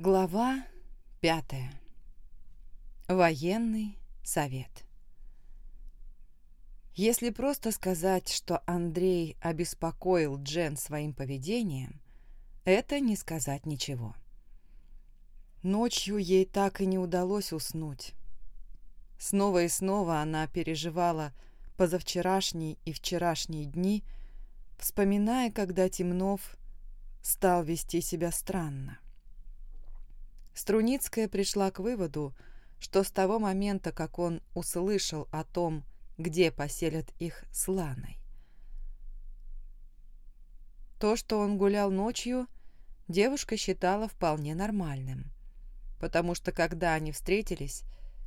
Глава пятая. Военный совет. Если просто сказать, что Андрей обеспокоил Джен своим поведением, это не сказать ничего. Ночью ей так и не удалось уснуть. Снова и снова она переживала позавчерашние и вчерашние дни, вспоминая, когда Темнов стал вести себя странно. Струницкая пришла к выводу, что с того момента, как он услышал о том, где поселят их с Ланой. То, что он гулял ночью, девушка считала вполне нормальным, потому что когда они встретились,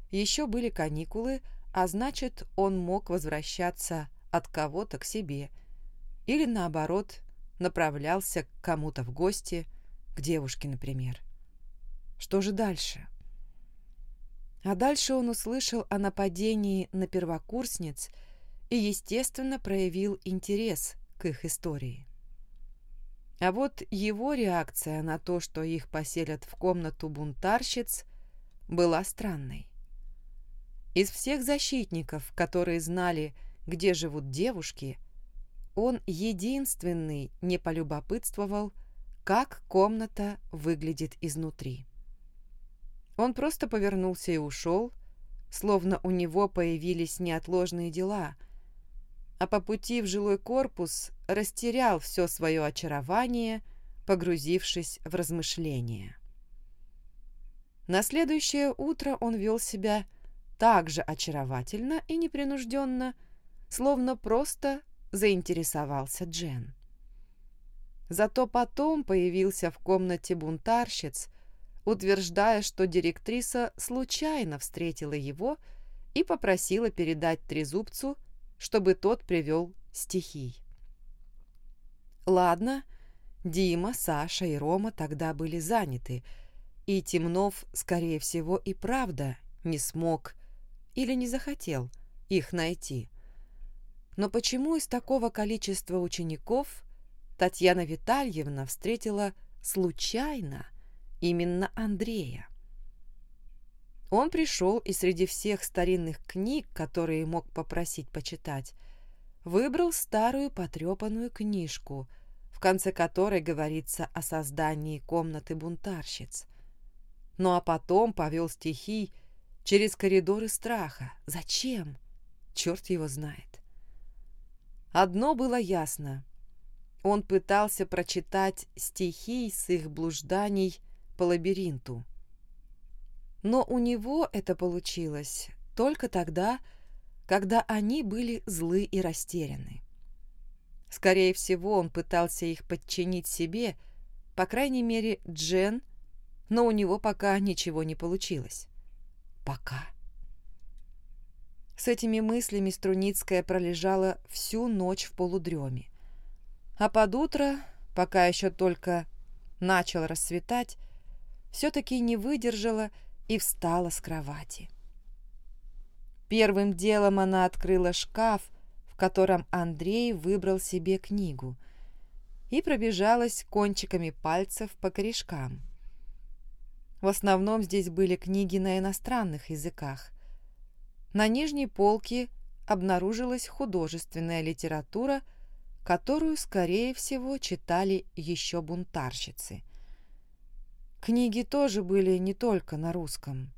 еще были каникулы, а значит, он мог возвращаться от кого-то к себе или, наоборот, направлялся к кому-то в гости, к девушке, например. Что же дальше? А дальше он услышал о нападении на первокурсниц и, естественно, проявил интерес к их истории. А вот его реакция на то, что их поселят в комнату бунтарщиц, была странной. Из всех защитников, которые знали, где живут девушки, он единственный не полюбопытствовал, как комната выглядит изнутри. Он просто повернулся и ушел, словно у него появились неотложные дела, а по пути в жилой корпус растерял все свое очарование, погрузившись в размышления. На следующее утро он вел себя так же очаровательно и непринужденно, словно просто заинтересовался Джен. Зато потом появился в комнате бунтарщиц, утверждая, что директриса случайно встретила его и попросила передать трезубцу, чтобы тот привел стихий. Ладно, Дима, Саша и Рома тогда были заняты, и Темнов, скорее всего, и правда не смог или не захотел их найти. Но почему из такого количества учеников Татьяна Витальевна встретила случайно именно Андрея. Он пришел и среди всех старинных книг, которые мог попросить почитать, выбрал старую потрепанную книжку, в конце которой говорится о создании комнаты бунтарщиц. Ну а потом повел стихи через коридоры страха. Зачем? Черт его знает. Одно было ясно. Он пытался прочитать стихи с их блужданий по лабиринту. Но у него это получилось только тогда, когда они были злы и растеряны. Скорее всего, он пытался их подчинить себе, по крайней мере, Джен, но у него пока ничего не получилось. Пока. С этими мыслями Струницкая пролежала всю ночь в полудреме. А под утро, пока еще только начал рассветать, все-таки не выдержала и встала с кровати. Первым делом она открыла шкаф, в котором Андрей выбрал себе книгу, и пробежалась кончиками пальцев по корешкам. В основном здесь были книги на иностранных языках. На нижней полке обнаружилась художественная литература, которую, скорее всего, читали еще бунтарщицы – Книги тоже были не только на русском.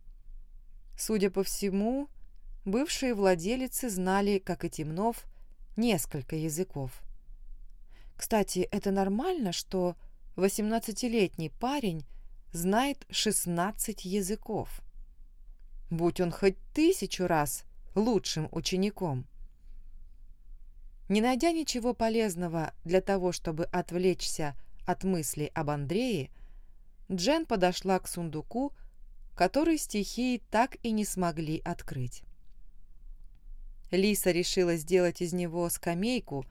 Судя по всему, бывшие владелицы знали, как и Темнов, несколько языков. Кстати, это нормально, что 18-летний парень знает 16 языков. Будь он хоть тысячу раз лучшим учеником. Не найдя ничего полезного для того, чтобы отвлечься от мыслей об Андрее, Джен подошла к сундуку, который стихии так и не смогли открыть. Лиса решила сделать из него скамейку,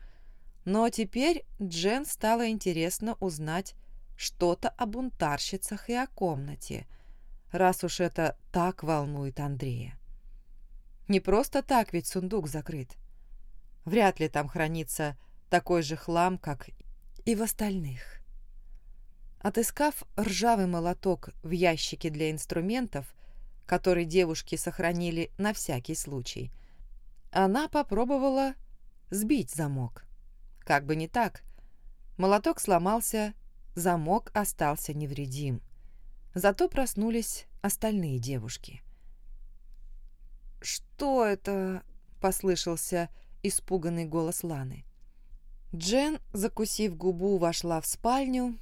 но теперь Джен стало интересно узнать что-то о бунтарщицах и о комнате, раз уж это так волнует Андрея. Не просто так ведь сундук закрыт. Вряд ли там хранится такой же хлам, как и в остальных. Отыскав ржавый молоток в ящике для инструментов, который девушки сохранили на всякий случай, она попробовала сбить замок. Как бы не так. Молоток сломался, замок остался невредим. Зато проснулись остальные девушки. «Что это?» — послышался испуганный голос Ланы. Джен, закусив губу, вошла в спальню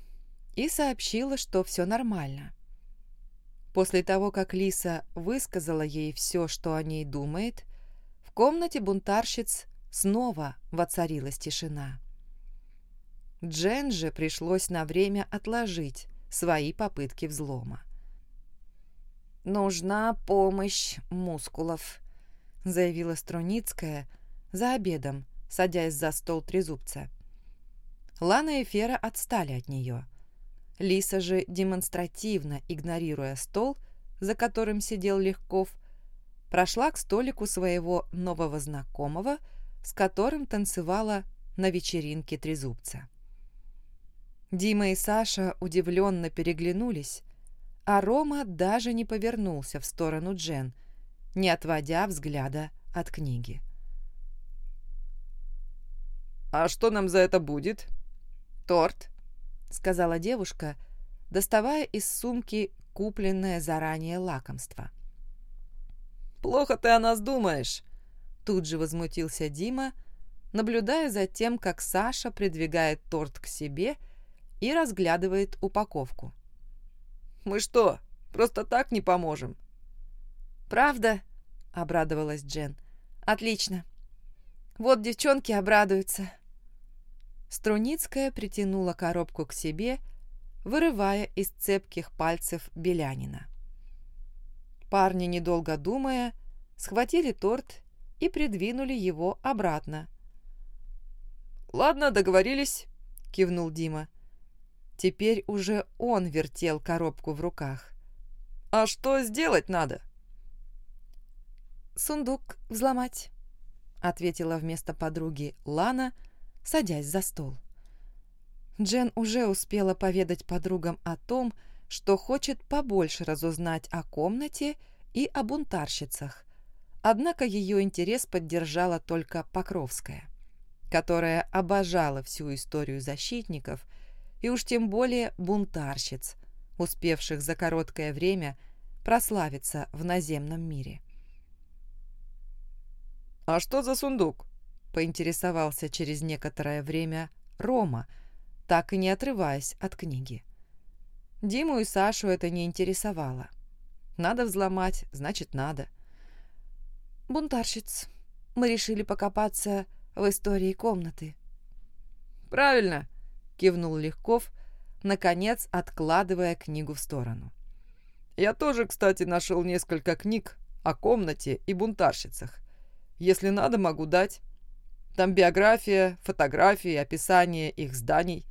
и сообщила, что все нормально. После того, как Лиса высказала ей все, что о ней думает, в комнате бунтарщиц снова воцарилась тишина. Джен же пришлось на время отложить свои попытки взлома. «Нужна помощь мускулов», — заявила Струницкая за обедом, садясь за стол трезубца. Лана и Фера отстали от нее. Лиса же, демонстративно игнорируя стол, за которым сидел Легков, прошла к столику своего нового знакомого, с которым танцевала на вечеринке трезубца. Дима и Саша удивленно переглянулись, а Рома даже не повернулся в сторону Джен, не отводя взгляда от книги. «А что нам за это будет?» «Торт», — сказала девушка, доставая из сумки купленное заранее лакомство. «Плохо ты о нас думаешь», — тут же возмутился Дима, наблюдая за тем, как Саша придвигает торт к себе и разглядывает упаковку. Мы что, просто так не поможем?» «Правда?» — обрадовалась Джен. «Отлично. Вот девчонки обрадуются». Струницкая притянула коробку к себе, вырывая из цепких пальцев белянина. Парни, недолго думая, схватили торт и придвинули его обратно. «Ладно, договорились», — кивнул Дима. Теперь уже он вертел коробку в руках. «А что сделать надо?» «Сундук взломать», — ответила вместо подруги Лана, садясь за стол. Джен уже успела поведать подругам о том, что хочет побольше разузнать о комнате и о бунтарщицах. Однако ее интерес поддержала только Покровская, которая обожала всю историю защитников — и уж тем более бунтарщиц, успевших за короткое время прославиться в наземном мире. «А что за сундук?» — поинтересовался через некоторое время Рома, так и не отрываясь от книги. Диму и Сашу это не интересовало. Надо взломать, значит, надо. «Бунтарщиц. Мы решили покопаться в истории комнаты». «Правильно кивнул Легков, наконец откладывая книгу в сторону. «Я тоже, кстати, нашел несколько книг о комнате и бунтарщицах. Если надо, могу дать. Там биография, фотографии, описание их зданий».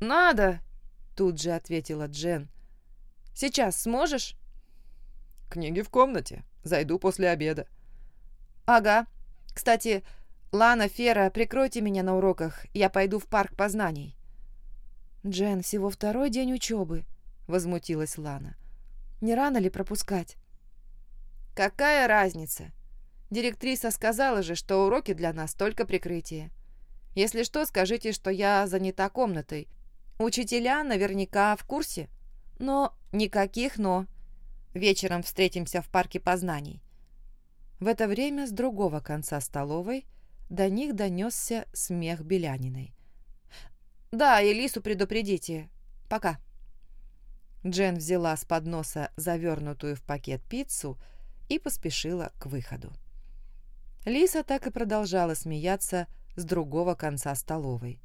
«Надо!» — тут же ответила Джен. «Сейчас сможешь?» «Книги в комнате. Зайду после обеда». «Ага. Кстати, «Лана, Фера, прикройте меня на уроках, я пойду в парк познаний». «Джен, всего второй день учебы», — возмутилась Лана. «Не рано ли пропускать?» «Какая разница? Директриса сказала же, что уроки для нас только прикрытие. Если что, скажите, что я занята комнатой. Учителя наверняка в курсе. Но никаких «но». Вечером встретимся в парке познаний». В это время с другого конца столовой до них донесся смех Беляниной. «Да, Элису предупредите. Пока». Джен взяла с подноса завернутую в пакет пиццу и поспешила к выходу. Лиса так и продолжала смеяться с другого конца столовой.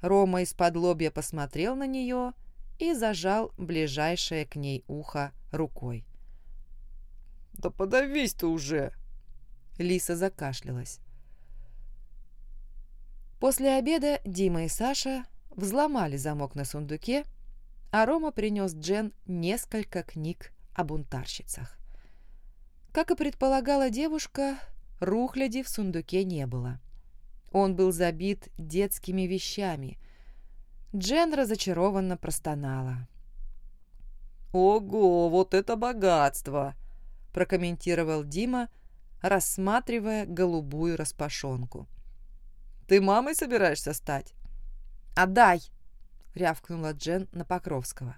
Рома из-под лобья посмотрел на нее и зажал ближайшее к ней ухо рукой. «Да подавись ты уже!» Лиса закашлялась. После обеда Дима и Саша взломали замок на сундуке, а Рома принес Джен несколько книг о бунтарщицах. Как и предполагала девушка, рухляди в сундуке не было. Он был забит детскими вещами. Джен разочарованно простонала. «Ого, вот это богатство!» – прокомментировал Дима, рассматривая голубую распашонку. «Ты мамой собираешься стать?» «Отдай!» – рявкнула Джен на Покровского.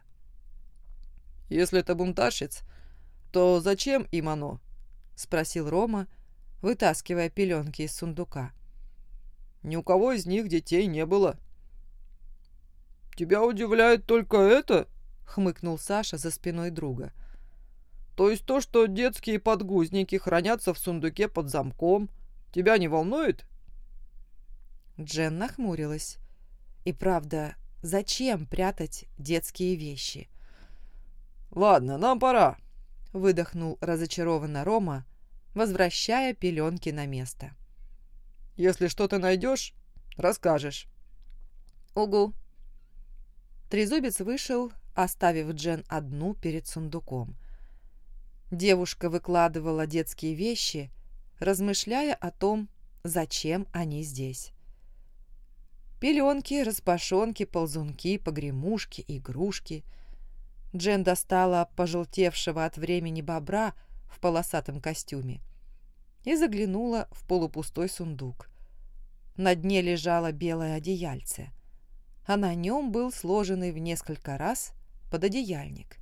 «Если это бунтарщиц, то зачем им оно?» – спросил Рома, вытаскивая пеленки из сундука. «Ни у кого из них детей не было». «Тебя удивляет только это?» – хмыкнул Саша за спиной друга. «То есть то, что детские подгузники хранятся в сундуке под замком, тебя не волнует?» Джен нахмурилась. И правда, зачем прятать детские вещи? «Ладно, нам пора», — выдохнул разочарованно Рома, возвращая пеленки на место. «Если что-то найдешь, расскажешь». «Угу». Трезубец вышел, оставив Джен одну перед сундуком. Девушка выкладывала детские вещи, размышляя о том, зачем они здесь. Пеленки, распашонки, ползунки, погремушки, игрушки. Джен достала пожелтевшего от времени бобра в полосатом костюме и заглянула в полупустой сундук. На дне лежало белое одеяльце, а на нем был сложенный в несколько раз пододеяльник.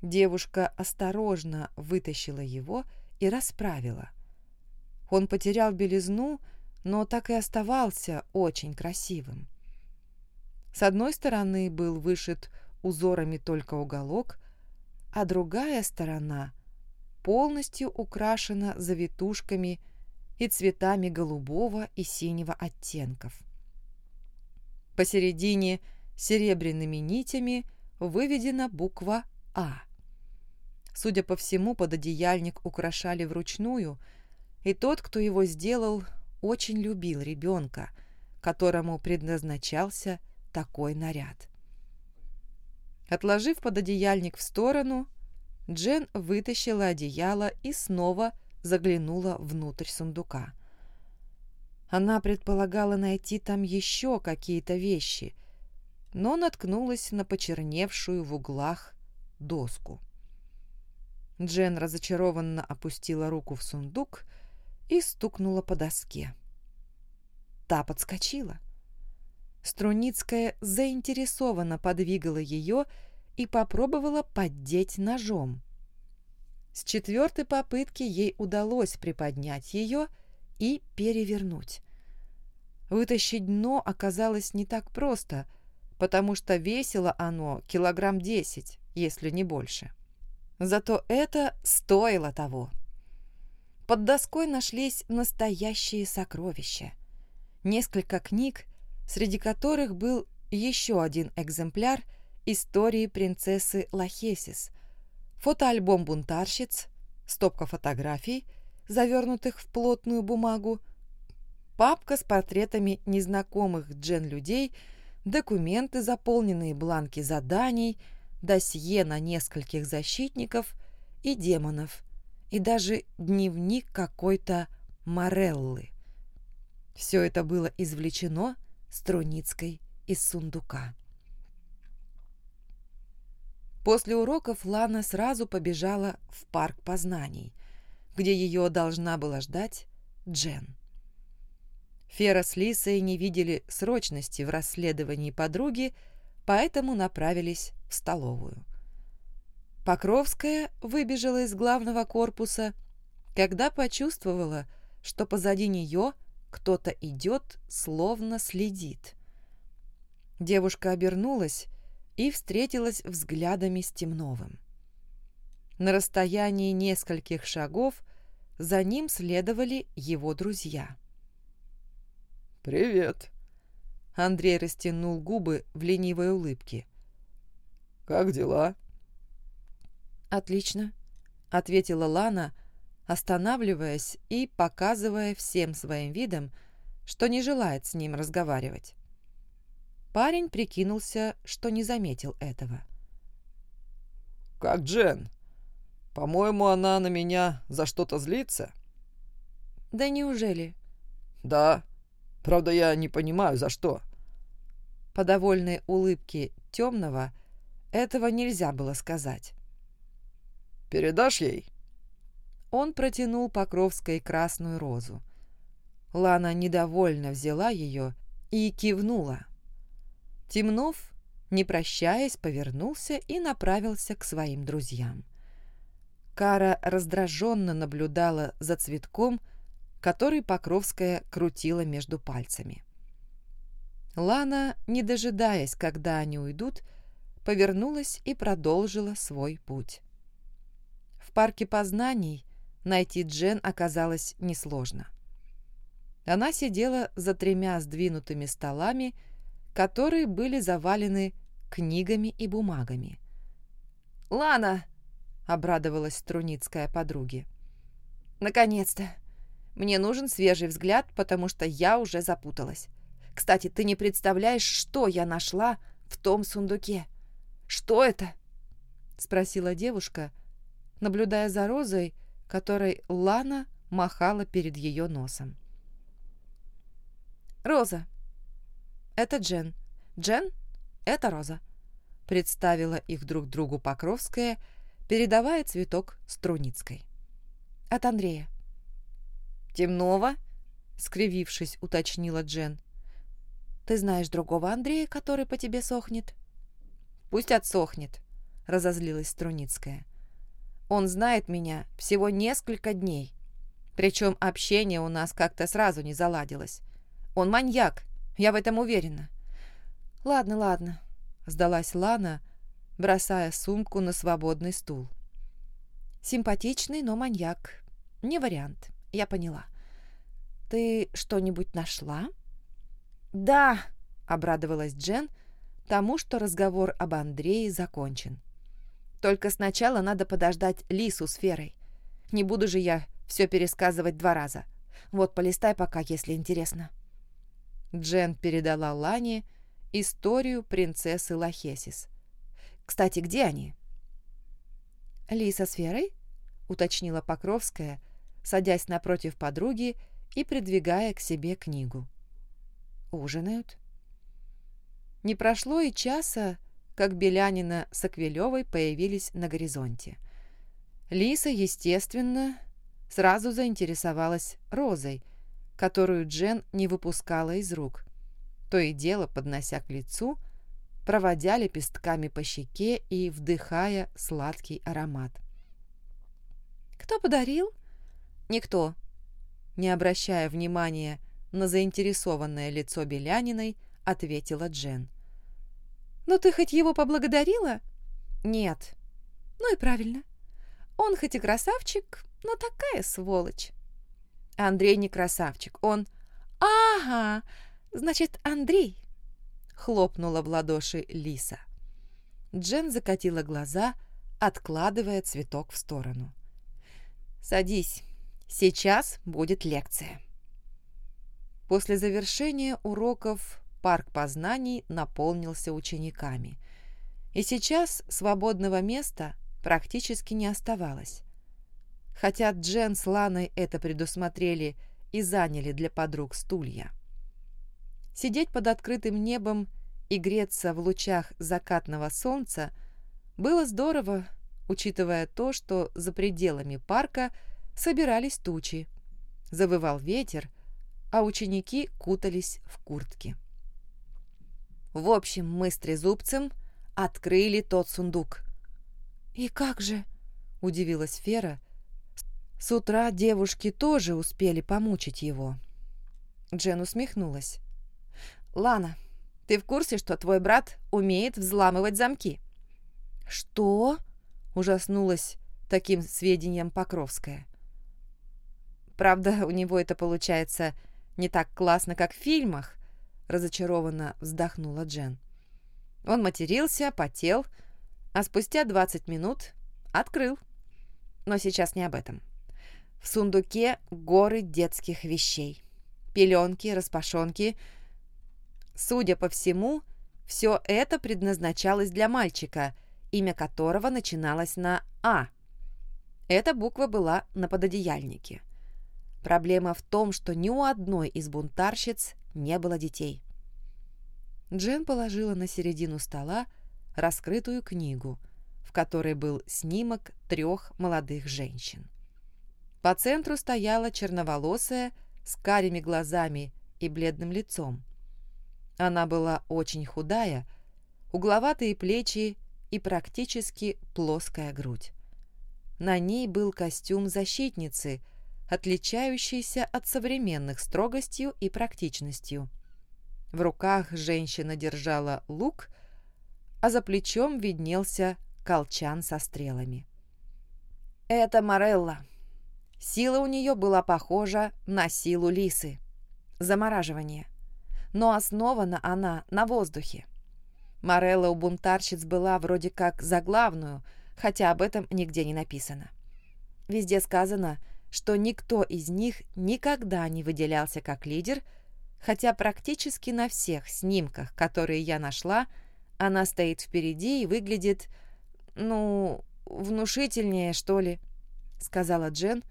Девушка осторожно вытащила его и расправила. Он потерял белизну, но так и оставался очень красивым. С одной стороны был вышит узорами только уголок, а другая сторона полностью украшена завитушками и цветами голубого и синего оттенков. Посередине серебряными нитями выведена буква «А». Судя по всему, пододеяльник украшали вручную, и тот, кто его сделал, очень любил ребенка, которому предназначался такой наряд. Отложив пододеяльник в сторону, Джен вытащила одеяло и снова заглянула внутрь сундука. Она предполагала найти там еще какие-то вещи, но наткнулась на почерневшую в углах доску. Джен разочарованно опустила руку в сундук и стукнула по доске. Та подскочила. Струницкая заинтересованно подвигала ее и попробовала поддеть ножом. С четвертой попытки ей удалось приподнять ее и перевернуть. Вытащить дно оказалось не так просто, потому что весило оно килограмм десять, если не больше. Зато это стоило того. Под доской нашлись настоящие сокровища. Несколько книг, среди которых был еще один экземпляр истории принцессы Лахесис, фотоальбом бунтарщиц, стопка фотографий, завернутых в плотную бумагу, папка с портретами незнакомых Джен людей, документы, заполненные бланки заданий, досье на нескольких защитников и демонов – и даже дневник какой-то Мореллы. Все это было извлечено Струницкой из сундука. После уроков Лана сразу побежала в парк познаний, где ее должна была ждать Джен. Фера с Лисой не видели срочности в расследовании подруги, поэтому направились в столовую. Покровская выбежала из главного корпуса, когда почувствовала, что позади нее кто-то идет, словно следит. Девушка обернулась и встретилась взглядами с Темновым. На расстоянии нескольких шагов за ним следовали его друзья. «Привет!» Андрей растянул губы в ленивой улыбке. «Как дела?» «Отлично», — ответила Лана, останавливаясь и показывая всем своим видом, что не желает с ним разговаривать. Парень прикинулся, что не заметил этого. «Как Джен? По-моему, она на меня за что-то злится?» «Да неужели?» «Да. Правда, я не понимаю, за что». по довольной улыбке темного этого нельзя было сказать. «Передашь ей?» Он протянул Покровской красную розу. Лана недовольно взяла ее и кивнула. Темнов, не прощаясь, повернулся и направился к своим друзьям. Кара раздраженно наблюдала за цветком, который Покровская крутила между пальцами. Лана, не дожидаясь, когда они уйдут, повернулась и продолжила свой путь. В парке познаний найти Джен оказалось несложно. Она сидела за тремя сдвинутыми столами, которые были завалены книгами и бумагами. «Лана!» — обрадовалась Струницкая подруге. «Наконец-то! Мне нужен свежий взгляд, потому что я уже запуталась. Кстати, ты не представляешь, что я нашла в том сундуке. Что это?» — спросила девушка, наблюдая за розой, которой Лана махала перед ее носом. «Роза. Это Джен. Джен — это Роза», — представила их друг другу Покровская, передавая цветок Струницкой. «От Андрея». «Темного?» — скривившись, уточнила Джен. «Ты знаешь другого Андрея, который по тебе сохнет?» «Пусть отсохнет», — разозлилась Струницкая. «Он знает меня всего несколько дней. Причем общение у нас как-то сразу не заладилось. Он маньяк, я в этом уверена. Ладно, ладно, сдалась Лана, бросая сумку на свободный стул. Симпатичный, но маньяк. Не вариант, я поняла. Ты что-нибудь нашла? Да, обрадовалась Джен тому, что разговор об Андрее закончен. Только сначала надо подождать Лису с Ферой. Не буду же я все пересказывать два раза. Вот, полистай пока, если интересно. Джен передала Лане историю принцессы Лахесис. «Кстати, где они?» «Лиса с Верой?» — уточнила Покровская, садясь напротив подруги и придвигая к себе книгу. «Ужинают?» Не прошло и часа, как Белянина с Аквилевой появились на горизонте. Лиса, естественно, сразу заинтересовалась Розой, которую Джен не выпускала из рук, то и дело поднося к лицу, проводя лепестками по щеке и вдыхая сладкий аромат. «Кто подарил?» «Никто». Не обращая внимания на заинтересованное лицо Беляниной, ответила Джен. «Ну ты хоть его поблагодарила?» «Нет». «Ну и правильно. Он хоть и красавчик, но такая сволочь». Андрей не красавчик, он... «Ага, значит, Андрей!» — хлопнула в ладоши Лиса. Джен закатила глаза, откладывая цветок в сторону. «Садись, сейчас будет лекция». После завершения уроков парк познаний наполнился учениками. И сейчас свободного места практически не оставалось. Хотя Джен с Ланой это предусмотрели и заняли для подруг стулья. Сидеть под открытым небом и греться в лучах закатного солнца было здорово, учитывая то, что за пределами парка собирались тучи. Завывал ветер, а ученики кутались в куртки. В общем, мы с Трезубцем открыли тот сундук. «И как же?» – удивилась Фера – с утра девушки тоже успели помучить его. Джен усмехнулась. «Лана, ты в курсе, что твой брат умеет взламывать замки?» «Что?» – ужаснулась таким сведением Покровская. «Правда, у него это получается не так классно, как в фильмах», – разочарованно вздохнула Джен. Он матерился, потел, а спустя 20 минут открыл. Но сейчас не об этом. В сундуке горы детских вещей. Пеленки, распашонки. Судя по всему, все это предназначалось для мальчика, имя которого начиналось на «А». Эта буква была на пододеяльнике. Проблема в том, что ни у одной из бунтарщиц не было детей. Джен положила на середину стола раскрытую книгу, в которой был снимок трех молодых женщин. По центру стояла черноволосая с карими глазами и бледным лицом. Она была очень худая, угловатые плечи и практически плоская грудь. На ней был костюм защитницы, отличающийся от современных строгостью и практичностью. В руках женщина держала лук, а за плечом виднелся колчан со стрелами. «Это Морелла. Сила у нее была похожа на силу лисы. Замораживание. Но основана она на воздухе. Морелла у бунтарщиц была вроде как за главную, хотя об этом нигде не написано. Везде сказано, что никто из них никогда не выделялся как лидер, хотя практически на всех снимках, которые я нашла, она стоит впереди и выглядит, ну, внушительнее, что ли, сказала Джен,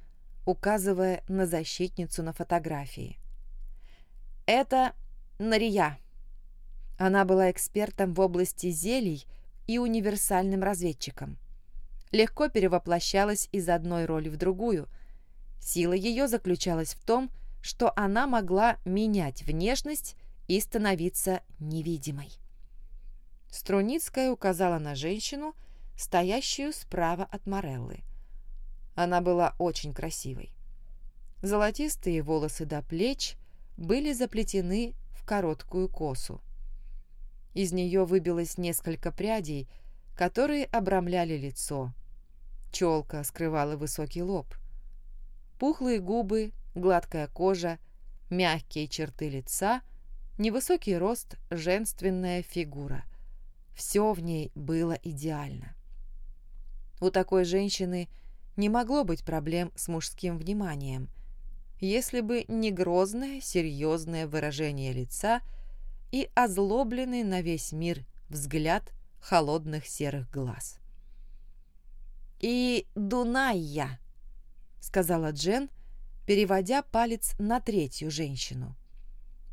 указывая на защитницу на фотографии. Это Нария. Она была экспертом в области зелий и универсальным разведчиком. Легко перевоплощалась из одной роли в другую. Сила ее заключалась в том, что она могла менять внешность и становиться невидимой. Струницкая указала на женщину, стоящую справа от Мореллы. Она была очень красивой. Золотистые волосы до плеч были заплетены в короткую косу. Из нее выбилось несколько прядей, которые обрамляли лицо. Челка скрывала высокий лоб. Пухлые губы, гладкая кожа, мягкие черты лица, невысокий рост, женственная фигура. Все в ней было идеально. У такой женщины не могло быть проблем с мужским вниманием, если бы не грозное, серьезное выражение лица – и озлобленный на весь мир взгляд холодных серых глаз. «И Дунайя», — сказала Джен, переводя палец на третью женщину.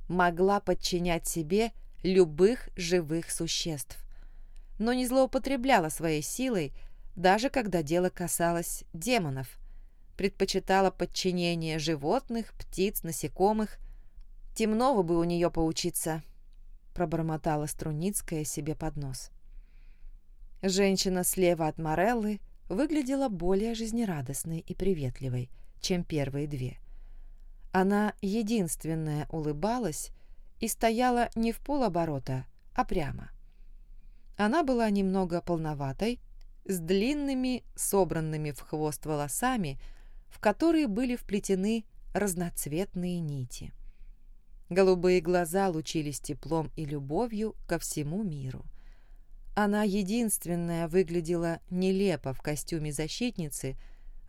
Могла подчинять себе любых живых существ, но не злоупотребляла своей силой, даже когда дело касалось демонов, предпочитала подчинение животных, птиц, насекомых. Темного бы у нее поучиться, пробормотала Струницкая себе под нос. Женщина слева от Мореллы выглядела более жизнерадостной и приветливой, чем первые две. Она единственная улыбалась и стояла не в полоборота, а прямо. Она была немного полноватой, с длинными, собранными в хвост волосами, в которые были вплетены разноцветные нити. Голубые глаза лучились теплом и любовью ко всему миру. Она единственная выглядела нелепо в костюме защитницы,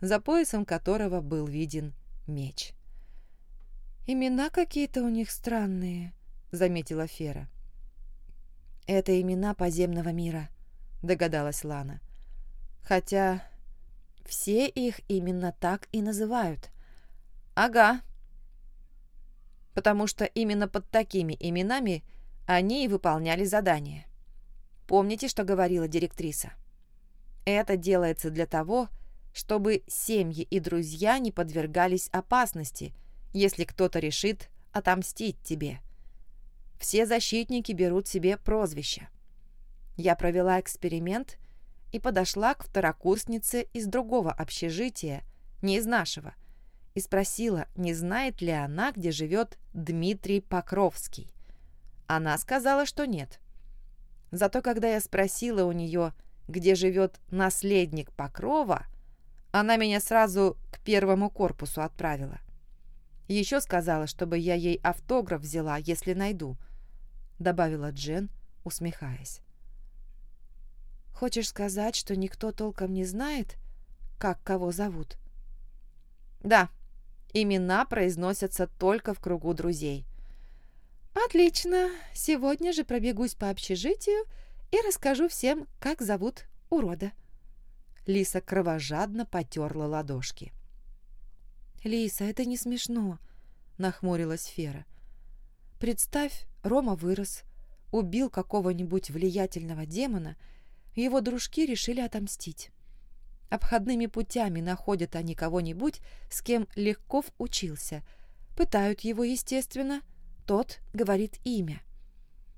за поясом которого был виден меч. «Имена какие-то у них странные», — заметила Фера. «Это имена подземного мира», — догадалась Лана. «Хотя все их именно так и называют». «Ага», потому что именно под такими именами они и выполняли задания. Помните, что говорила директриса? Это делается для того, чтобы семьи и друзья не подвергались опасности, если кто-то решит отомстить тебе. Все защитники берут себе прозвища. Я провела эксперимент и подошла к второкурснице из другого общежития, не из нашего, и спросила, не знает ли она, где живет Дмитрий Покровский. Она сказала, что нет. Зато когда я спросила у нее, где живет наследник Покрова, она меня сразу к первому корпусу отправила. Еще сказала, чтобы я ей автограф взяла, если найду, добавила Джен, усмехаясь. Хочешь сказать, что никто толком не знает, как кого зовут? Да, Имена произносятся только в кругу друзей. «Отлично. Сегодня же пробегусь по общежитию и расскажу всем, как зовут урода». Лиса кровожадно потерла ладошки. «Лиса, это не смешно», — нахмурилась Фера. «Представь, Рома вырос. убил какого-нибудь влиятельного демона, его дружки решили отомстить. Обходными путями находят они кого-нибудь, с кем Легков учился. Пытают его, естественно. Тот говорит имя.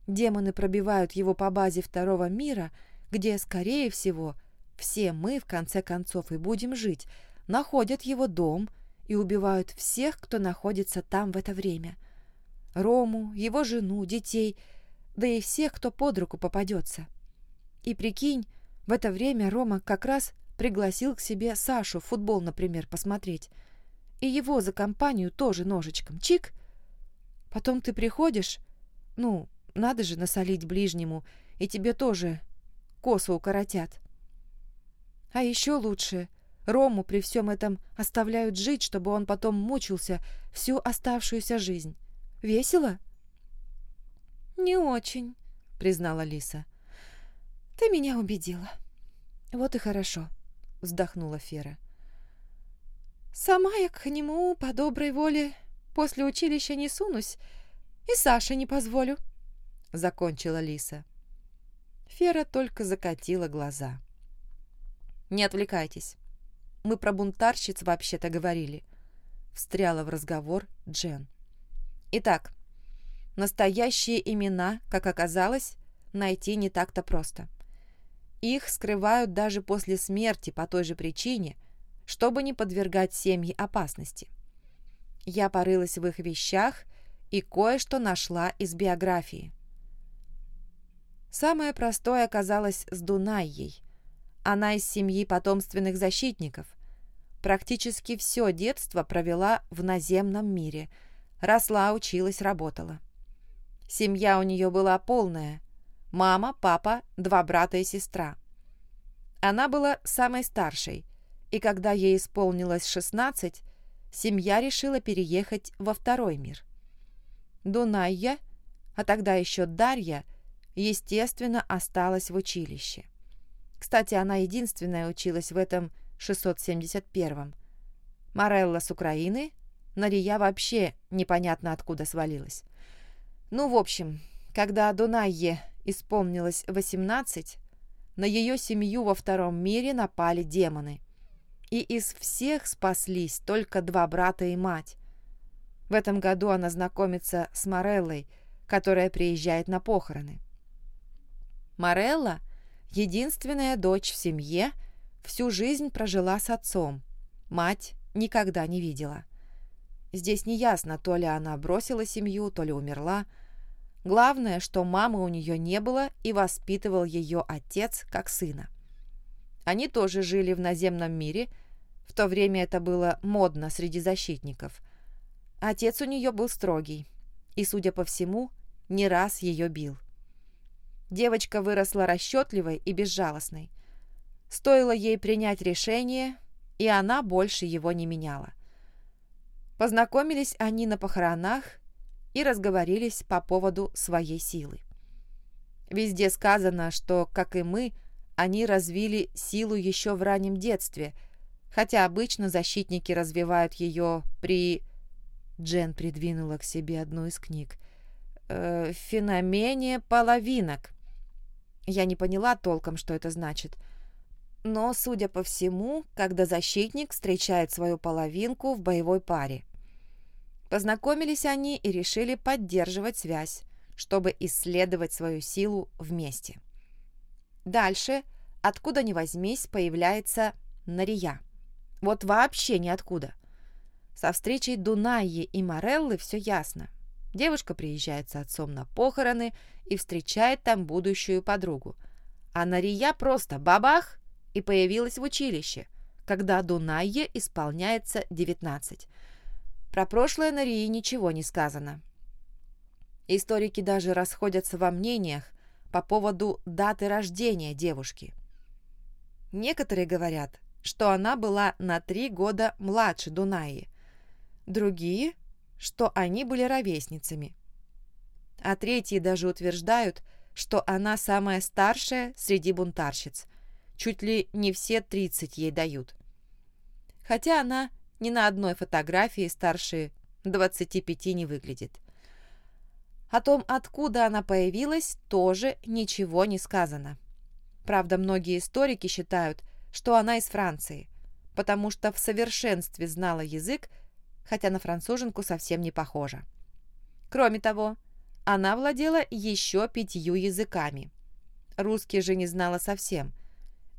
Демоны пробивают его по базе второго мира, где, скорее всего, все мы, в конце концов, и будем жить, находят его дом и убивают всех, кто находится там в это время. Рому, его жену, детей, да и всех, кто под руку попадется. И прикинь, в это время Рома как раз пригласил к себе Сашу футбол, например, посмотреть. И его за компанию тоже ножичком. Чик! Потом ты приходишь, ну, надо же насолить ближнему, и тебе тоже косу укоротят. А еще лучше, Рому при всем этом оставляют жить, чтобы он потом мучился всю оставшуюся жизнь. Весело? «Не очень», — признала Лиса. «Ты меня убедила». «Вот и хорошо», вздохнула Фера. «Сама я к нему по доброй воле после училища не сунусь и Саше не позволю», — закончила Лиса. Фера только закатила глаза. «Не отвлекайтесь. Мы про бунтарщиц вообще-то говорили», — встряла в разговор Джен. «Итак, настоящие имена, как оказалось, найти не так-то просто. Их скрывают даже после смерти по той же причине, чтобы не подвергать семьи опасности. Я порылась в их вещах и кое-что нашла из биографии. Самое простое оказалось с Дунайей. Она из семьи потомственных защитников. Практически все детство провела в наземном мире. Росла, училась, работала. Семья у нее была полная – Мама, папа, два брата и сестра. Она была самой старшей, и когда ей исполнилось 16, семья решила переехать во второй мир. Дунайя, а тогда еще Дарья, естественно, осталась в училище. Кстати, она единственная училась в этом 671-м. Морелла с Украины, Нария вообще непонятно откуда свалилась. Ну, в общем, когда Дунайе исполнилось 18, на ее семью во втором мире напали демоны. И из всех спаслись только два брата и мать. В этом году она знакомится с Мореллой, которая приезжает на похороны. Морелла, единственная дочь в семье, всю жизнь прожила с отцом. Мать никогда не видела. Здесь неясно, то ли она бросила семью, то ли умерла, Главное, что мамы у нее не было и воспитывал ее отец как сына. Они тоже жили в наземном мире, в то время это было модно среди защитников. Отец у нее был строгий и, судя по всему, не раз ее бил. Девочка выросла расчетливой и безжалостной. Стоило ей принять решение, и она больше его не меняла. Познакомились они на похоронах и разговорились по поводу своей силы. Везде сказано, что, как и мы, они развили силу еще в раннем детстве, хотя обычно защитники развивают ее при... Джен придвинула к себе одну из книг. Э, «Феномене половинок». Я не поняла толком, что это значит. Но, судя по всему, когда защитник встречает свою половинку в боевой паре. Познакомились они и решили поддерживать связь, чтобы исследовать свою силу вместе. Дальше, откуда ни возьмись, появляется Нария. Вот вообще ниоткуда. Со встречей Дунайи и Мореллы все ясно. Девушка приезжает с отцом на похороны и встречает там будущую подругу. А Нария просто бабах и появилась в училище, когда Дунайе исполняется 19. Про прошлое Нарии ничего не сказано. Историки даже расходятся во мнениях по поводу даты рождения девушки. Некоторые говорят, что она была на три года младше Дунаи, другие, что они были ровесницами. А третьи даже утверждают, что она самая старшая среди бунтарщиц, чуть ли не все 30 ей дают. Хотя она ни на одной фотографии старше 25 не выглядит. О том, откуда она появилась, тоже ничего не сказано. Правда, многие историки считают, что она из Франции, потому что в совершенстве знала язык, хотя на француженку совсем не похожа. Кроме того, она владела еще пятью языками. Русский же не знала совсем,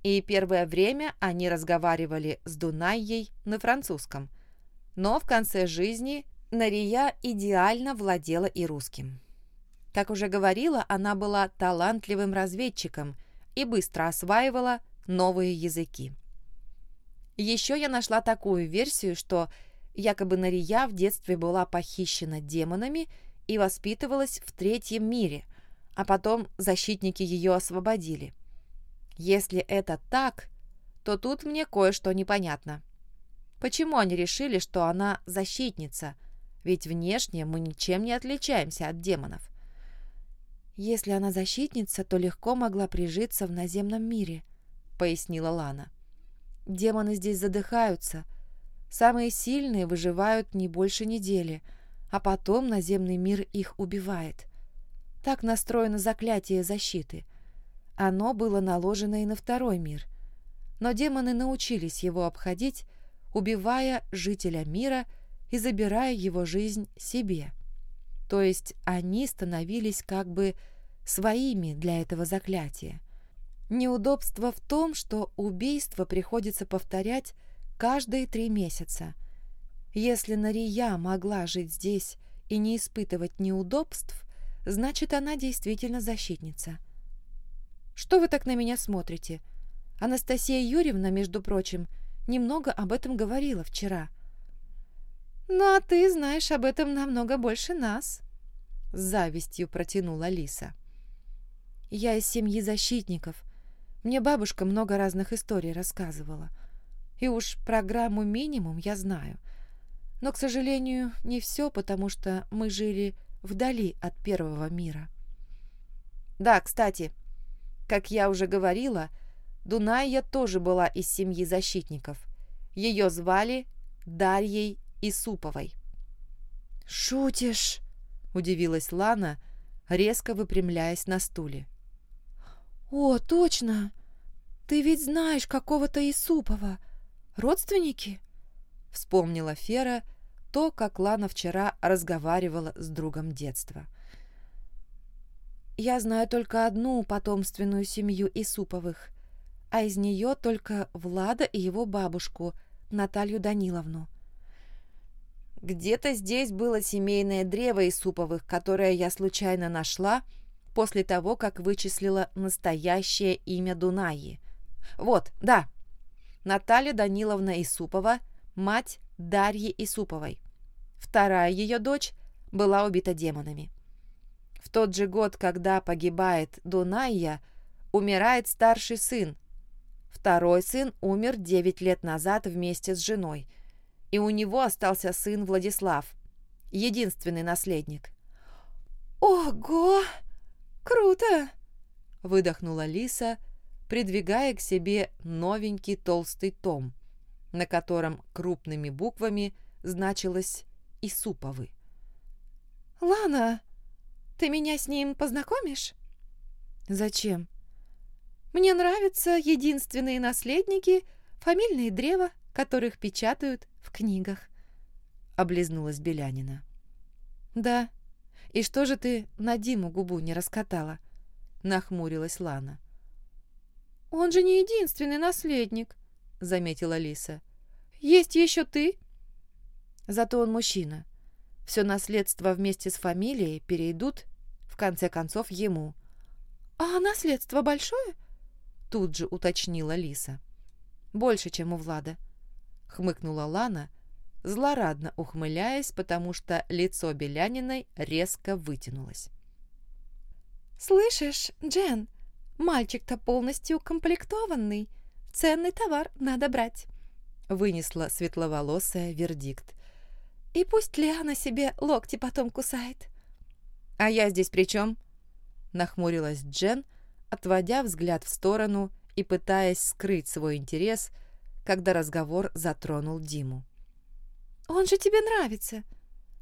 и первое время они разговаривали с Дунайей на французском, но в конце жизни Нария идеально владела и русским. Как уже говорила, она была талантливым разведчиком и быстро осваивала новые языки. Еще я нашла такую версию, что якобы Нария в детстве была похищена демонами и воспитывалась в третьем мире, а потом защитники ее освободили. Если это так, то тут мне кое-что непонятно. Почему они решили, что она защитница? Ведь внешне мы ничем не отличаемся от демонов. «Если она защитница, то легко могла прижиться в наземном мире», — пояснила Лана. «Демоны здесь задыхаются. Самые сильные выживают не больше недели, а потом наземный мир их убивает. Так настроено заклятие защиты. Оно было наложено и на второй мир. Но демоны научились его обходить, убивая жителя мира и забирая его жизнь себе. То есть они становились как бы своими для этого заклятия. Неудобство в том, что убийство приходится повторять каждые три месяца. Если Нария могла жить здесь и не испытывать неудобств, значит, она действительно защитница. Что вы так на меня смотрите? Анастасия Юрьевна, между прочим, немного об этом говорила вчера. «Ну, а ты знаешь об этом намного больше нас», — с завистью протянула Лиса. «Я из семьи защитников. Мне бабушка много разных историй рассказывала. И уж программу «Минимум» я знаю. Но, к сожалению, не все, потому что мы жили вдали от первого мира». «Да, кстати», как я уже говорила, Дунайя тоже была из семьи защитников. Ее звали Дарьей Исуповой. «Шутишь?» – удивилась Лана, резко выпрямляясь на стуле. «О, точно! Ты ведь знаешь какого-то Исупова. Родственники?» Вспомнила Фера то, как Лана вчера разговаривала с другом детства. Я знаю только одну потомственную семью Исуповых, а из нее только Влада и его бабушку, Наталью Даниловну. Где-то здесь было семейное древо Исуповых, которое я случайно нашла после того, как вычислила настоящее имя Дунаи. Вот, да, Наталья Даниловна Исупова, мать Дарьи Исуповой. Вторая ее дочь была убита демонами. В тот же год, когда погибает Дунайя, умирает старший сын. Второй сын умер 9 лет назад вместе с женой, и у него остался сын Владислав, единственный наследник. «Ого! Круто!» — выдохнула Лиса, придвигая к себе новенький толстый том, на котором крупными буквами значилось «Исуповы». «Лана, ты меня с ним познакомишь?» «Зачем?» «Мне нравятся единственные наследники, фамильные древа, которых печатают в книгах», — облизнулась Белянина. «Да. И что же ты на Диму губу не раскатала?» — нахмурилась Лана. «Он же не единственный наследник», — заметила Лиса. «Есть еще ты». «Зато он мужчина. Все наследство вместе с фамилией перейдут в конце концов, ему. «А наследство большое?» Тут же уточнила Лиса. «Больше, чем у Влада», — хмыкнула Лана, злорадно ухмыляясь, потому что лицо Беляниной резко вытянулось. «Слышишь, Джен, мальчик-то полностью укомплектованный. Ценный товар надо брать», — вынесла светловолосая вердикт. «И пусть Лиана себе локти потом кусает». «А я здесь при чем?» Нахмурилась Джен, отводя взгляд в сторону и пытаясь скрыть свой интерес, когда разговор затронул Диму. «Он же тебе нравится.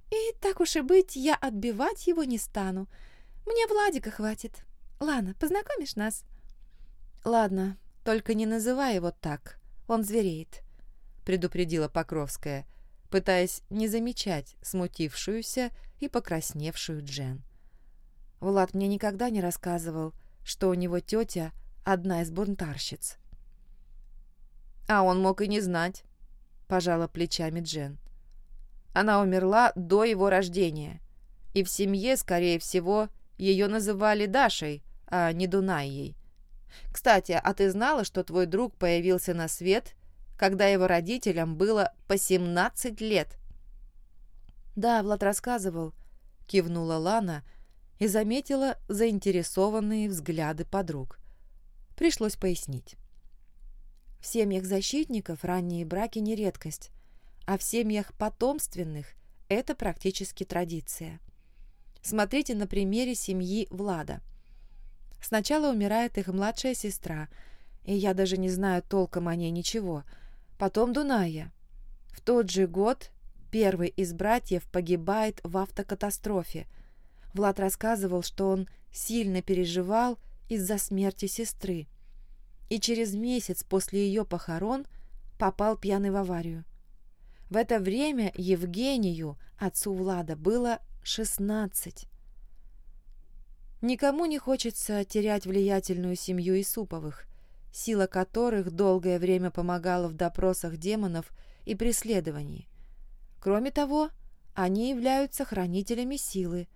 И так уж и быть, я отбивать его не стану. Мне Владика хватит. Лана, познакомишь нас?» «Ладно, только не называй его так, он звереет», — предупредила Покровская, пытаясь не замечать смутившуюся и покрасневшую Джен. Влад мне никогда не рассказывал, что у него тетя одна из бунтарщиц. «А он мог и не знать», — пожала плечами Джен. «Она умерла до его рождения, и в семье, скорее всего, ее называли Дашей, а не Дунайей. Кстати, а ты знала, что твой друг появился на свет, когда его родителям было по 17 лет?» «Да, Влад рассказывал», — кивнула Лана и заметила заинтересованные взгляды подруг. Пришлось пояснить. В семьях защитников ранние браки не редкость, а в семьях потомственных это практически традиция. Смотрите на примере семьи Влада. Сначала умирает их младшая сестра, и я даже не знаю толком о ней ничего. Потом Дуная. В тот же год первый из братьев погибает в автокатастрофе. Влад рассказывал, что он сильно переживал из-за смерти сестры и через месяц после ее похорон попал пьяный в аварию. В это время Евгению, отцу Влада, было 16. Никому не хочется терять влиятельную семью Исуповых, сила которых долгое время помогала в допросах демонов и преследовании. Кроме того, они являются хранителями силы,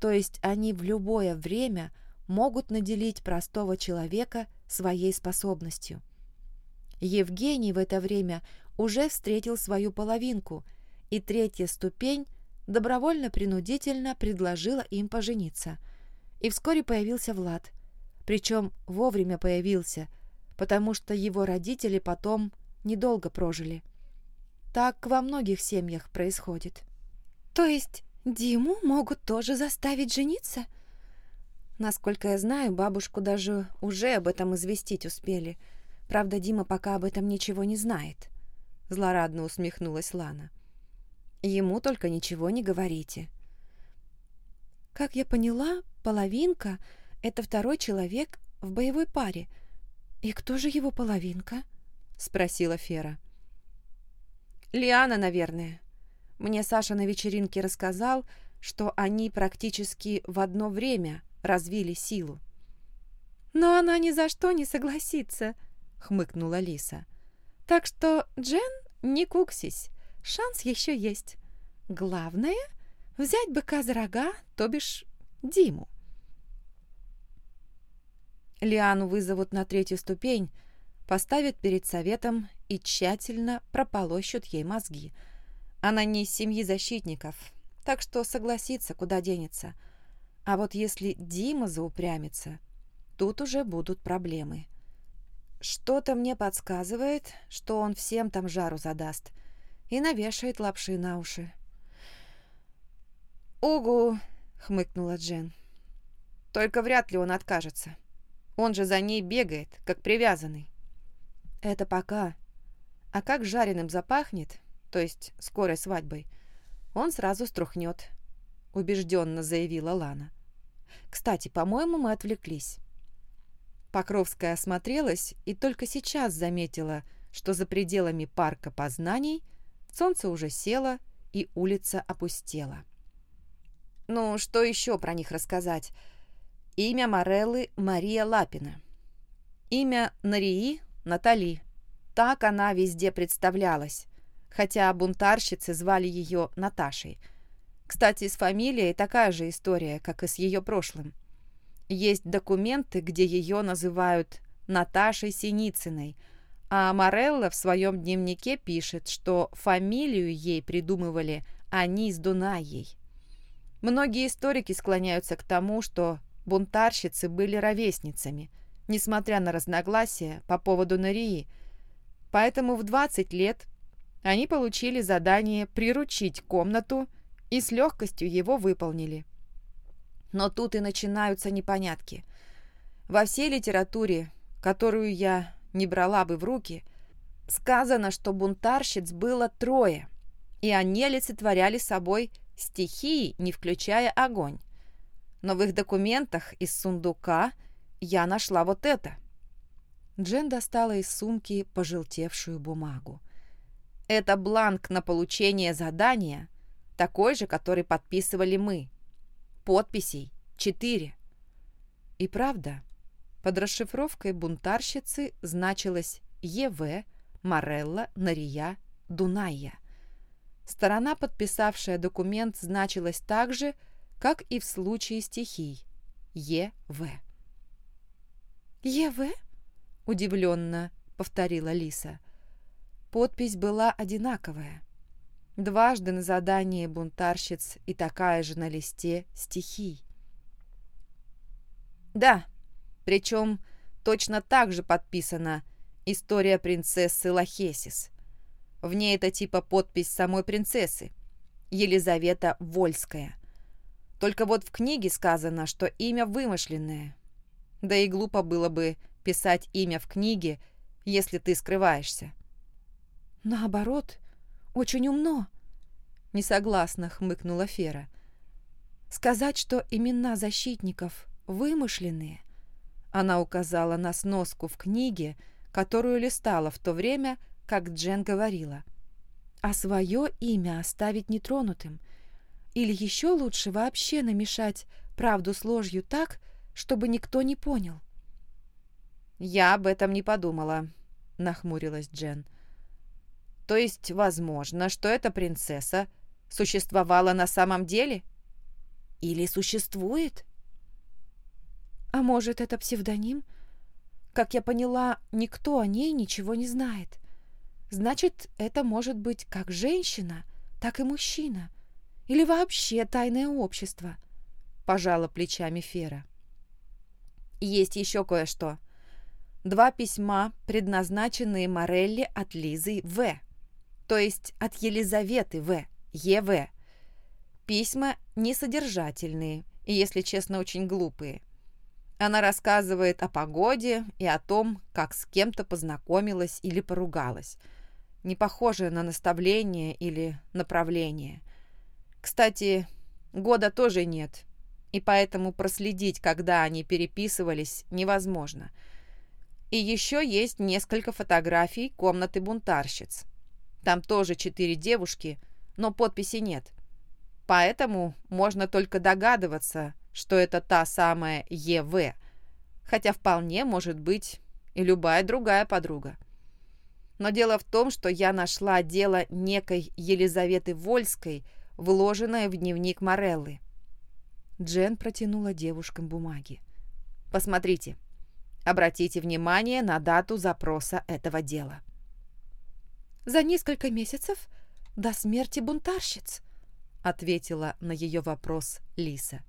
то есть они в любое время могут наделить простого человека своей способностью. Евгений в это время уже встретил свою половинку, и третья ступень добровольно-принудительно предложила им пожениться. И вскоре появился Влад. Причем вовремя появился, потому что его родители потом недолго прожили. Так во многих семьях происходит. То есть Диму могут тоже заставить жениться? Насколько я знаю, бабушку даже уже об этом известить успели. Правда, Дима пока об этом ничего не знает. Злорадно усмехнулась Лана. Ему только ничего не говорите. Как я поняла, половинка — это второй человек в боевой паре. И кто же его половинка? Спросила Фера. Лиана, наверное. Мне Саша на вечеринке рассказал, что они практически в одно время развили силу. «Но она ни за что не согласится», — хмыкнула Лиса. «Так что, Джен, не куксись, шанс еще есть. Главное — взять быка за рога, то бишь Диму». Лиану вызовут на третью ступень, поставят перед советом и тщательно прополощут ей мозги. Она не из семьи защитников, так что согласится, куда денется — а вот если Дима заупрямится, тут уже будут проблемы. Что-то мне подсказывает, что он всем там жару задаст и навешает лапши на уши. «Угу!» — хмыкнула Джен. «Только вряд ли он откажется. Он же за ней бегает, как привязанный». «Это пока. А как жареным запахнет, то есть скорой свадьбой, он сразу струхнет», — убежденно заявила Лана. Кстати, по-моему, мы отвлеклись. Покровская осмотрелась и только сейчас заметила, что за пределами парка познаний солнце уже село и улица опустела. Ну, что еще про них рассказать? Имя Мореллы Мария Лапина. Имя Нарии Натали. Так она везде представлялась, хотя бунтарщицы звали ее Наташей – кстати, с фамилией такая же история, как и с ее прошлым. Есть документы, где ее называют Наташей Синицыной, а Морелла в своем дневнике пишет, что фамилию ей придумывали они с Дунаей. Многие историки склоняются к тому, что бунтарщицы были ровесницами, несмотря на разногласия по поводу Нарии. Поэтому в 20 лет они получили задание приручить комнату и с легкостью его выполнили. Но тут и начинаются непонятки. Во всей литературе, которую я не брала бы в руки, сказано, что бунтарщиц было трое, и они олицетворяли собой стихии, не включая огонь. Но в их документах из сундука я нашла вот это. Джен достала из сумки пожелтевшую бумагу. Это бланк на получение задания, такой же, который подписывали мы. Подписей четыре. И правда, под расшифровкой бунтарщицы значилось ЕВ, Морелла, Нария, Дуная. Сторона, подписавшая документ, значилась так же, как и в случае стихий – ЕВ. «ЕВ?» – удивленно повторила Лиса. Подпись была одинаковая. Дважды на задании бунтарщиц и такая же на листе стихий. «Да, причем точно так же подписана «История принцессы Лахесис». В ней это типа подпись самой принцессы, Елизавета Вольская. Только вот в книге сказано, что имя вымышленное. Да и глупо было бы писать имя в книге, если ты скрываешься. Наоборот, очень умно. Несогласно хмыкнула Фера. Сказать, что имена защитников вымышленные. Она указала на сноску в книге, которую листала в то время, как Джен говорила. А свое имя оставить нетронутым. Или еще лучше вообще намешать правду с ложью так, чтобы никто не понял. «Я об этом не подумала», — нахмурилась Джен. «То есть, возможно, что эта принцесса существовала на самом деле? Или существует?» «А может, это псевдоним? Как я поняла, никто о ней ничего не знает. Значит, это может быть как женщина, так и мужчина. Или вообще тайное общество», — пожала плечами Фера. «Есть еще кое-что. Два письма, предназначенные Морелли от Лизы В., то есть от Елизаветы В., ЕВ. Письма несодержательные и, если честно, очень глупые. Она рассказывает о погоде и о том, как с кем-то познакомилась или поругалась не похоже на наставление или направление. Кстати, года тоже нет, и поэтому проследить, когда они переписывались, невозможно. И еще есть несколько фотографий комнаты бунтарщиц. Там тоже четыре девушки, но подписи нет. Поэтому можно только догадываться, что это та самая ЕВ, хотя вполне может быть и любая другая подруга. Но дело в том, что я нашла дело некой Елизаветы Вольской, вложенное в дневник Мореллы. Джен протянула девушкам бумаги. «Посмотрите. Обратите внимание на дату запроса этого дела». «За несколько месяцев до смерти бунтарщиц», — ответила на ее вопрос Лиса.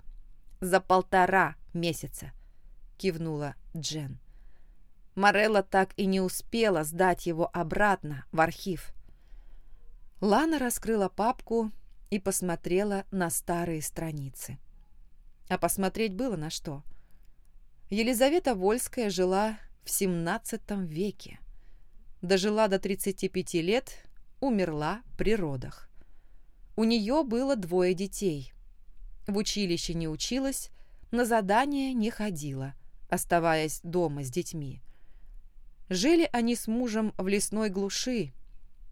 «За полтора месяца», — кивнула Джен. Морелла так и не успела сдать его обратно в архив. Лана раскрыла папку и посмотрела на старые страницы. А посмотреть было на что. Елизавета Вольская жила в XVII веке. Дожила до 35 лет, умерла при родах. У нее было двое детей. В училище не училась, на задания не ходила, оставаясь дома с детьми. Жили они с мужем в лесной глуши,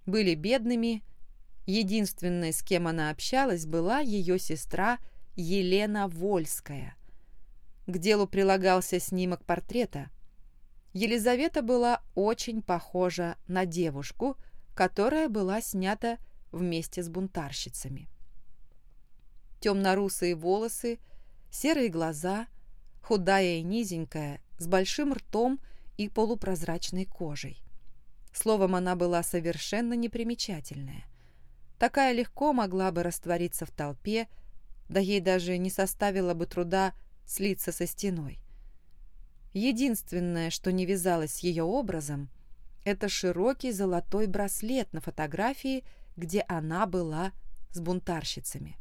были бедными. Единственной, с кем она общалась, была ее сестра Елена Вольская. К делу прилагался снимок портрета. Елизавета была очень похожа на девушку, которая была снята вместе с бунтарщицами. Темно-русые волосы, серые глаза, худая и низенькая, с большим ртом – и полупрозрачной кожей. Словом, она была совершенно непримечательная. Такая легко могла бы раствориться в толпе, да ей даже не составило бы труда слиться со стеной. Единственное, что не вязалось с ее образом, это широкий золотой браслет на фотографии, где она была с бунтарщицами.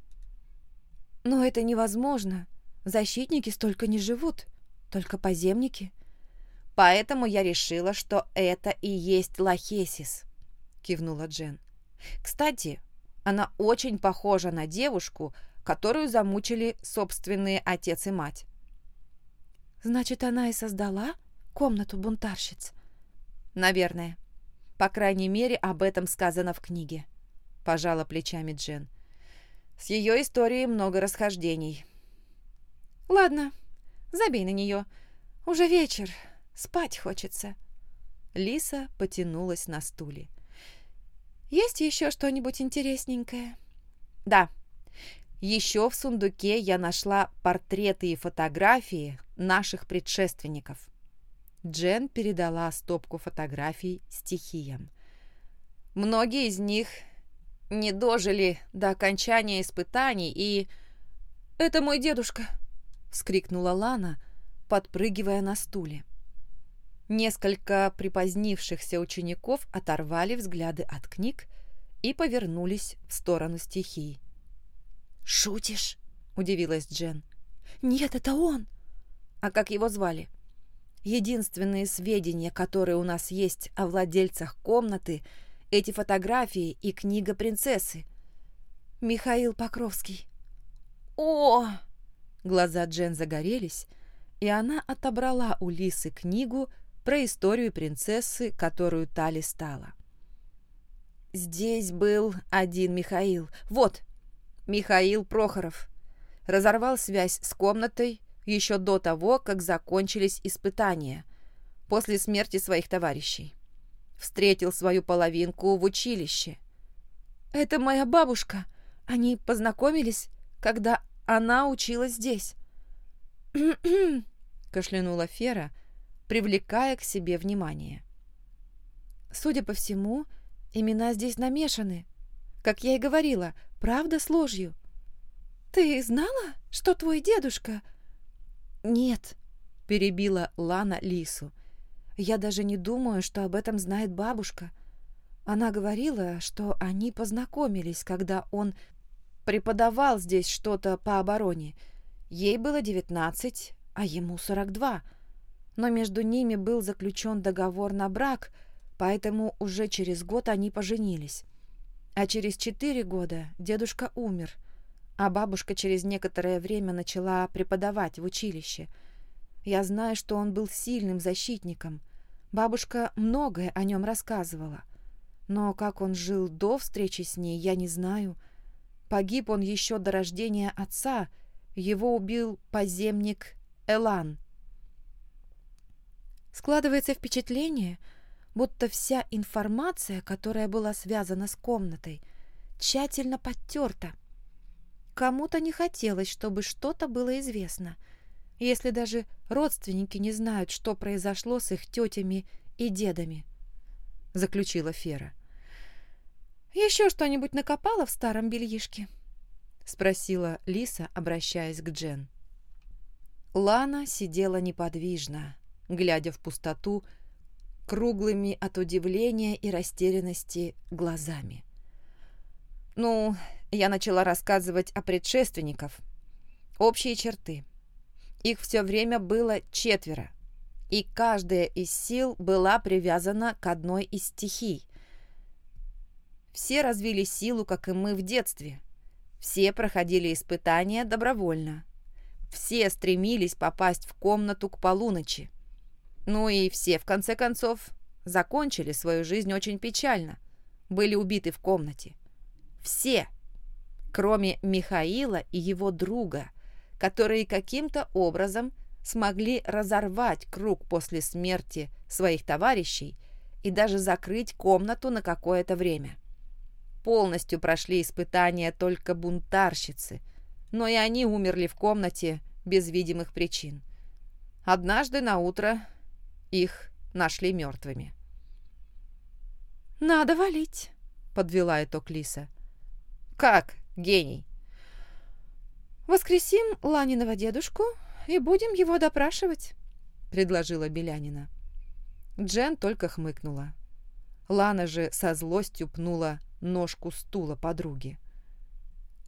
«Но это невозможно. Защитники столько не живут, только поземники», Поэтому я решила, что это и есть Лахесис», — кивнула Джен. «Кстати, Она очень похожа на девушку, которую замучили собственные отец и мать. Значит, она и создала комнату бунтарщиц? Наверное. По крайней мере, об этом сказано в книге. Пожала плечами Джен. С ее историей много расхождений. Ладно, забей на нее. Уже вечер. Спать хочется. Лиса потянулась на стуле. Есть еще что-нибудь интересненькое? Да. Еще в сундуке я нашла портреты и фотографии наших предшественников. Джен передала стопку фотографий стихиям. Многие из них не дожили до окончания испытаний и... «Это мой дедушка!» — вскрикнула Лана, подпрыгивая на стуле. Несколько припозднившихся учеников оторвали взгляды от книг и повернулись в сторону стихий. «Шутишь?» — удивилась Джен. «Нет, это он!» «А как его звали?» Единственные сведения, которые у нас есть о владельцах комнаты, эти фотографии и книга принцессы. Михаил Покровский. О! Глаза Джен загорелись, и она отобрала у Лисы книгу про историю принцессы, которую та листала. Здесь был один Михаил. Вот, Михаил Прохоров. Разорвал связь с комнатой, еще до того, как закончились испытания, после смерти своих товарищей. Встретил свою половинку в училище. «Это моя бабушка. Они познакомились, когда она училась здесь». кашлянула Фера, привлекая к себе внимание. «Судя по всему, имена здесь намешаны. Как я и говорила, правда с ложью. Ты знала, что твой дедушка «Нет», — перебила Лана Лису. «Я даже не думаю, что об этом знает бабушка. Она говорила, что они познакомились, когда он преподавал здесь что-то по обороне. Ей было девятнадцать, а ему сорок два. Но между ними был заключен договор на брак, поэтому уже через год они поженились. А через четыре года дедушка умер — а бабушка через некоторое время начала преподавать в училище. Я знаю, что он был сильным защитником. Бабушка многое о нем рассказывала. Но как он жил до встречи с ней, я не знаю. Погиб он еще до рождения отца. Его убил поземник Элан. Складывается впечатление, будто вся информация, которая была связана с комнатой, тщательно подтерта. Кому-то не хотелось, чтобы что-то было известно. Если даже родственники не знают, что произошло с их тетями и дедами, — заключила Фера. «Еще что-нибудь накопала в старом бельишке?» — спросила Лиса, обращаясь к Джен. Лана сидела неподвижно, глядя в пустоту, круглыми от удивления и растерянности глазами. «Ну, я начала рассказывать о предшественников. Общие черты. Их все время было четверо, и каждая из сил была привязана к одной из стихий. Все развили силу, как и мы в детстве. Все проходили испытания добровольно. Все стремились попасть в комнату к полуночи. Ну и все, в конце концов, закончили свою жизнь очень печально. Были убиты в комнате. Все кроме Михаила и его друга, которые каким-то образом смогли разорвать круг после смерти своих товарищей и даже закрыть комнату на какое-то время. Полностью прошли испытания только бунтарщицы, но и они умерли в комнате без видимых причин. Однажды на утро их нашли мертвыми. «Надо валить», — подвела итог Лиса. «Как?» Гений. «Воскресим Ланиного дедушку и будем его допрашивать», — предложила Белянина. Джен только хмыкнула. Лана же со злостью пнула ножку стула подруги.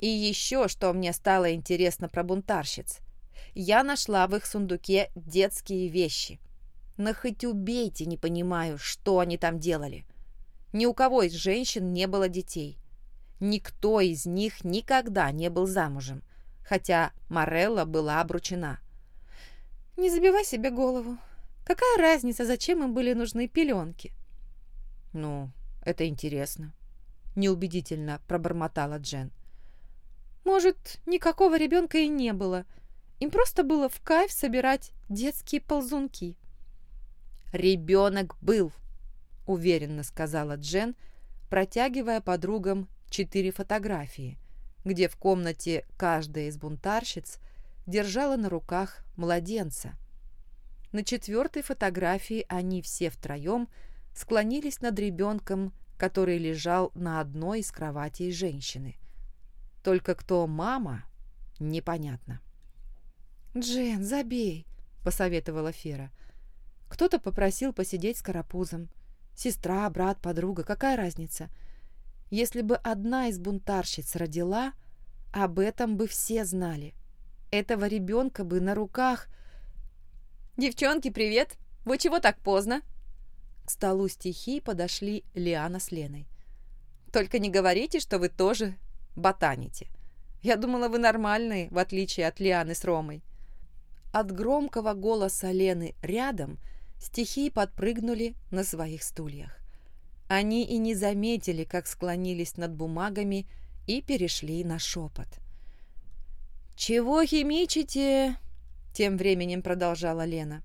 «И еще, что мне стало интересно про бунтарщиц. Я нашла в их сундуке детские вещи. Но хоть убейте, не понимаю, что они там делали. Ни у кого из женщин не было детей. Никто из них никогда не был замужем, хотя Морелла была обручена. «Не забивай себе голову. Какая разница, зачем им были нужны пеленки?» «Ну, это интересно», — неубедительно пробормотала Джен. «Может, никакого ребенка и не было. Им просто было в кайф собирать детские ползунки». «Ребенок был», — уверенно сказала Джен, протягивая подругам четыре фотографии, где в комнате каждая из бунтарщиц держала на руках младенца. На четвертой фотографии они все втроем склонились над ребенком, который лежал на одной из кроватей женщины. Только кто мама, непонятно. «Джен, забей», — посоветовала Фера. Кто-то попросил посидеть с карапузом. Сестра, брат, подруга, какая разница? Если бы одна из бунтарщиц родила, об этом бы все знали. Этого ребенка бы на руках... «Девчонки, привет! Вы чего так поздно?» К столу стихий подошли Лиана с Леной. «Только не говорите, что вы тоже ботаните. Я думала, вы нормальные, в отличие от Лианы с Ромой». От громкого голоса Лены рядом стихии подпрыгнули на своих стульях. Они и не заметили, как склонились над бумагами и перешли на шепот. «Чего химичите?» — тем временем продолжала Лена.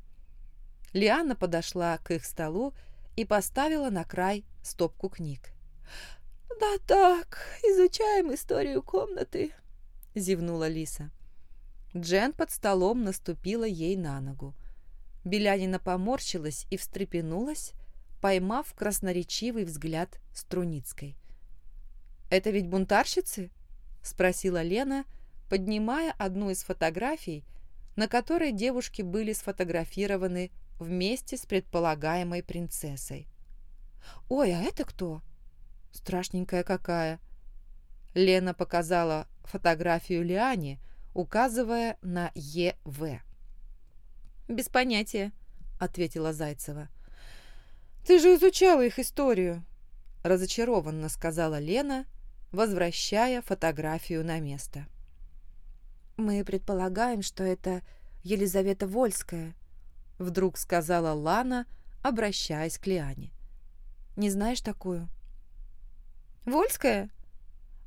Лиана подошла к их столу и поставила на край стопку книг. «Да так, изучаем историю комнаты», — зевнула Лиса. Джен под столом наступила ей на ногу. Белянина поморщилась и встрепенулась, поймав красноречивый взгляд Струницкой. «Это ведь бунтарщицы?» — спросила Лена, поднимая одну из фотографий, на которой девушки были сфотографированы вместе с предполагаемой принцессой. «Ой, а это кто?» «Страшненькая какая!» Лена показала фотографию Лиане, указывая на Е.В. «Без понятия», — ответила Зайцева. «Ты же изучала их историю», — разочарованно сказала Лена, возвращая фотографию на место. «Мы предполагаем, что это Елизавета Вольская», — вдруг сказала Лана, обращаясь к Лиане. «Не знаешь такую?» «Вольская?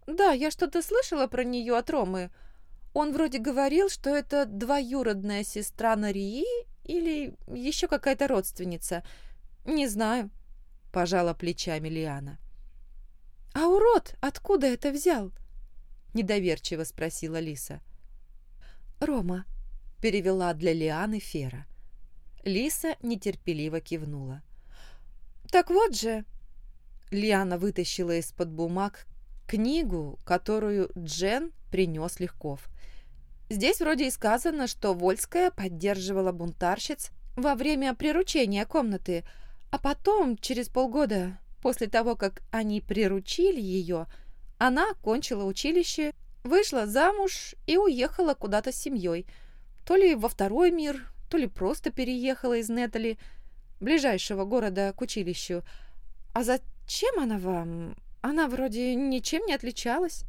Да, я что-то слышала про нее от Ромы. Он вроде говорил, что это двоюродная сестра Нарии или еще какая-то родственница. Не знаю», — пожала плечами Лиана. «А урод откуда это взял?» — недоверчиво спросила Лиса. «Рома», — перевела для Лианы Фера. Лиса нетерпеливо кивнула. «Так вот же...» Лиана вытащила из-под бумаг книгу, которую Джен принес Легков. Здесь вроде и сказано, что Вольская поддерживала бунтарщиц во время приручения комнаты, а потом, через полгода, после того, как они приручили ее, она окончила училище, вышла замуж и уехала куда-то с семьей. То ли во второй мир, то ли просто переехала из Нетали, ближайшего города к училищу. А зачем она вам? Она вроде ничем не отличалась.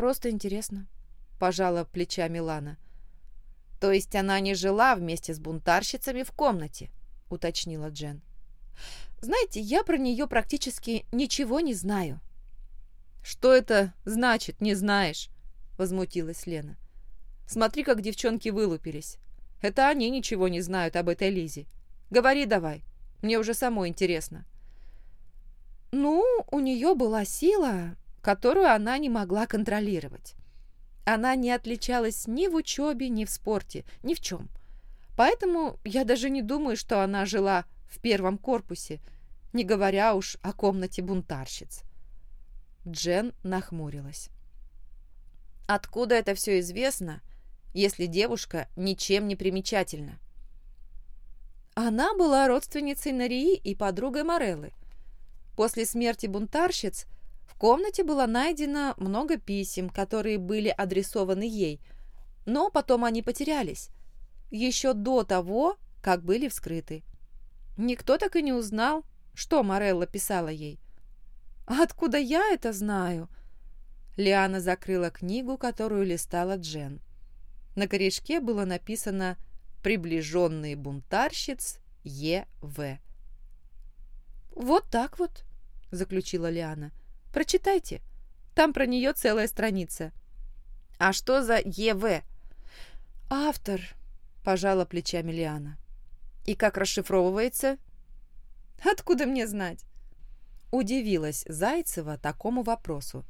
Просто интересно, пожала плечами Лана. То есть она не жила вместе с бунтарщицами в комнате, уточнила Джен. Знаете, я про нее практически ничего не знаю. Что это значит, не знаешь? Возмутилась Лена. Смотри, как девчонки вылупились. Это они ничего не знают об этой Лизе. Говори давай, мне уже самой интересно. Ну, у нее была сила, которую она не могла контролировать. Она не отличалась ни в учебе, ни в спорте, ни в чем. Поэтому я даже не думаю, что она жила в первом корпусе, не говоря уж о комнате бунтарщиц. Джен нахмурилась. Откуда это все известно, если девушка ничем не примечательна? Она была родственницей Нарии и подругой Мореллы. После смерти бунтарщиц в комнате было найдено много писем, которые были адресованы ей, но потом они потерялись, еще до того, как были вскрыты. Никто так и не узнал, что Морелла писала ей. «А откуда я это знаю?» Лиана закрыла книгу, которую листала Джен. На корешке было написано «Приближенный бунтарщиц Е.В». «Вот так вот», — заключила Лиана. «Прочитайте. Там про нее целая страница». «А что за Е.В.?» «Автор», — пожала плечами Лиана. «И как расшифровывается?» «Откуда мне знать?» Удивилась Зайцева такому вопросу.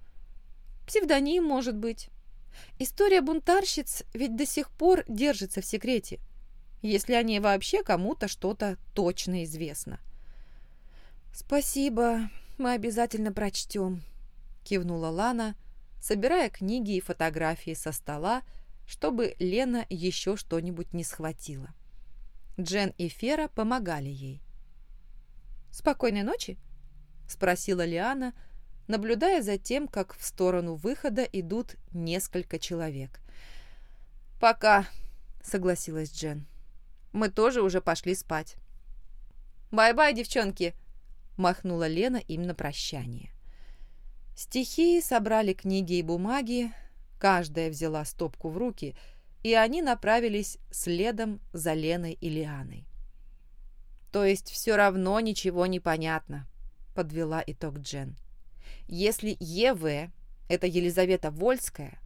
«Псевдоним, может быть. История бунтарщиц ведь до сих пор держится в секрете, если о ней вообще кому-то что-то точно известно». «Спасибо, мы обязательно прочтем», — кивнула Лана, собирая книги и фотографии со стола, чтобы Лена еще что-нибудь не схватила. Джен и Фера помогали ей. «Спокойной ночи?» — спросила Лиана, наблюдая за тем, как в сторону выхода идут несколько человек. «Пока», — согласилась Джен. «Мы тоже уже пошли спать». «Bye-bye, девчонки!» — махнула Лена им на прощание. Стихии собрали книги и бумаги, каждая взяла стопку в руки, и они направились следом за Леной и Лианой. «То есть все равно ничего не понятно», — подвела итог Джен. «Если ЕВ — это Елизавета Вольская,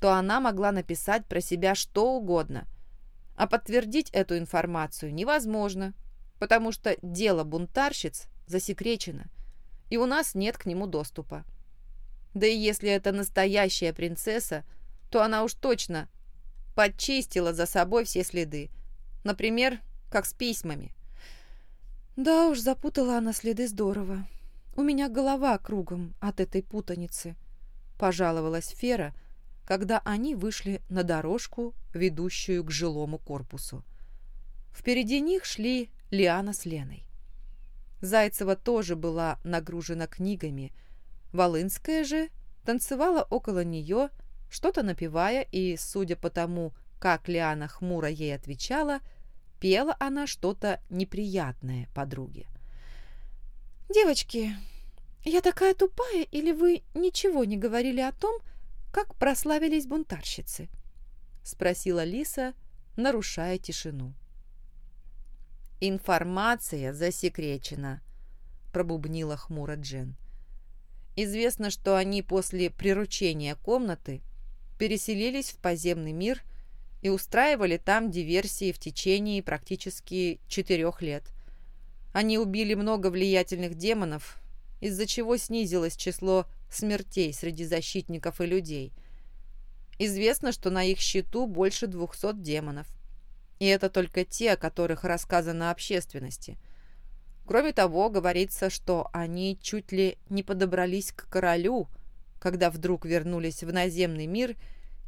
то она могла написать про себя что угодно, а подтвердить эту информацию невозможно, потому что дело бунтарщиц засекречено, и у нас нет к нему доступа. Да и если это настоящая принцесса, то она уж точно подчистила за собой все следы, например, как с письмами. Да уж, запутала она следы здорово. У меня голова кругом от этой путаницы, пожаловалась Фера, когда они вышли на дорожку, ведущую к жилому корпусу. Впереди них шли Лиана с Леной. Зайцева тоже была нагружена книгами. Волынская же танцевала около нее, что-то напевая, и, судя по тому, как Лиана хмуро ей отвечала, — Пела она что-то неприятное подруге. «Девочки, я такая тупая, или вы ничего не говорили о том, как прославились бунтарщицы?» — спросила Лиса, нарушая тишину. «Информация засекречена», — пробубнила хмуро Джен. «Известно, что они после приручения комнаты переселились в подземный мир — и устраивали там диверсии в течение практически четырех лет. Они убили много влиятельных демонов, из-за чего снизилось число смертей среди защитников и людей. Известно, что на их счету больше двухсот демонов. И это только те, о которых рассказано общественности. Кроме того, говорится, что они чуть ли не подобрались к королю, когда вдруг вернулись в наземный мир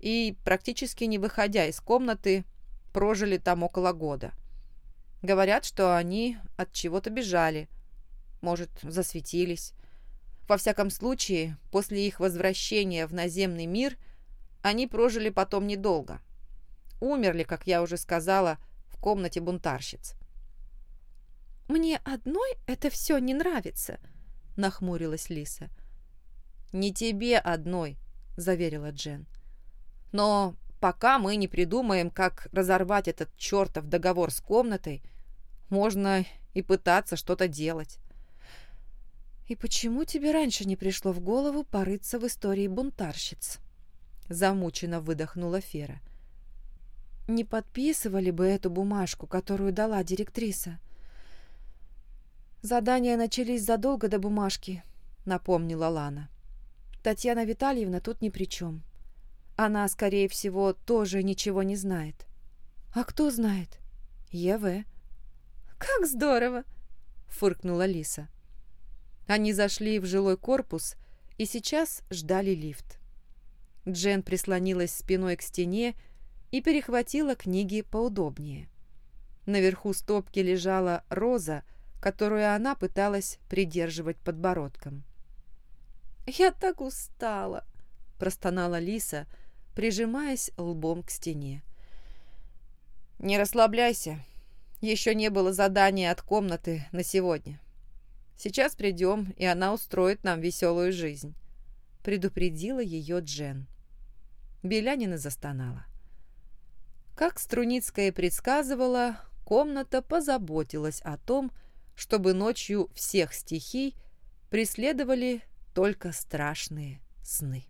и, практически не выходя из комнаты, прожили там около года. Говорят, что они от чего-то бежали, может, засветились. Во всяком случае, после их возвращения в наземный мир они прожили потом недолго. Умерли, как я уже сказала, в комнате бунтарщиц. «Мне одной это все не нравится», — нахмурилась Лиса. «Не тебе одной», — заверила Джен. Но пока мы не придумаем, как разорвать этот чертов договор с комнатой, можно и пытаться что-то делать. «И почему тебе раньше не пришло в голову порыться в истории бунтарщиц?» Замученно выдохнула Фера. «Не подписывали бы эту бумажку, которую дала директриса?» «Задания начались задолго до бумажки», — напомнила Лана. «Татьяна Витальевна тут ни при чем. Она, скорее всего, тоже ничего не знает. А кто знает? ЕВ. «Как здорово!» — фыркнула Лиса. Они зашли в жилой корпус и сейчас ждали лифт. Джен прислонилась спиной к стене и перехватила книги поудобнее. Наверху стопки лежала роза, которую она пыталась придерживать подбородком. «Я так устала!» – простонала Лиса, прижимаясь лбом к стене. «Не расслабляйся. Еще не было задания от комнаты на сегодня. Сейчас придем, и она устроит нам веселую жизнь», — предупредила ее Джен. Белянина застонала. Как Струницкая предсказывала, комната позаботилась о том, чтобы ночью всех стихий преследовали только страшные сны.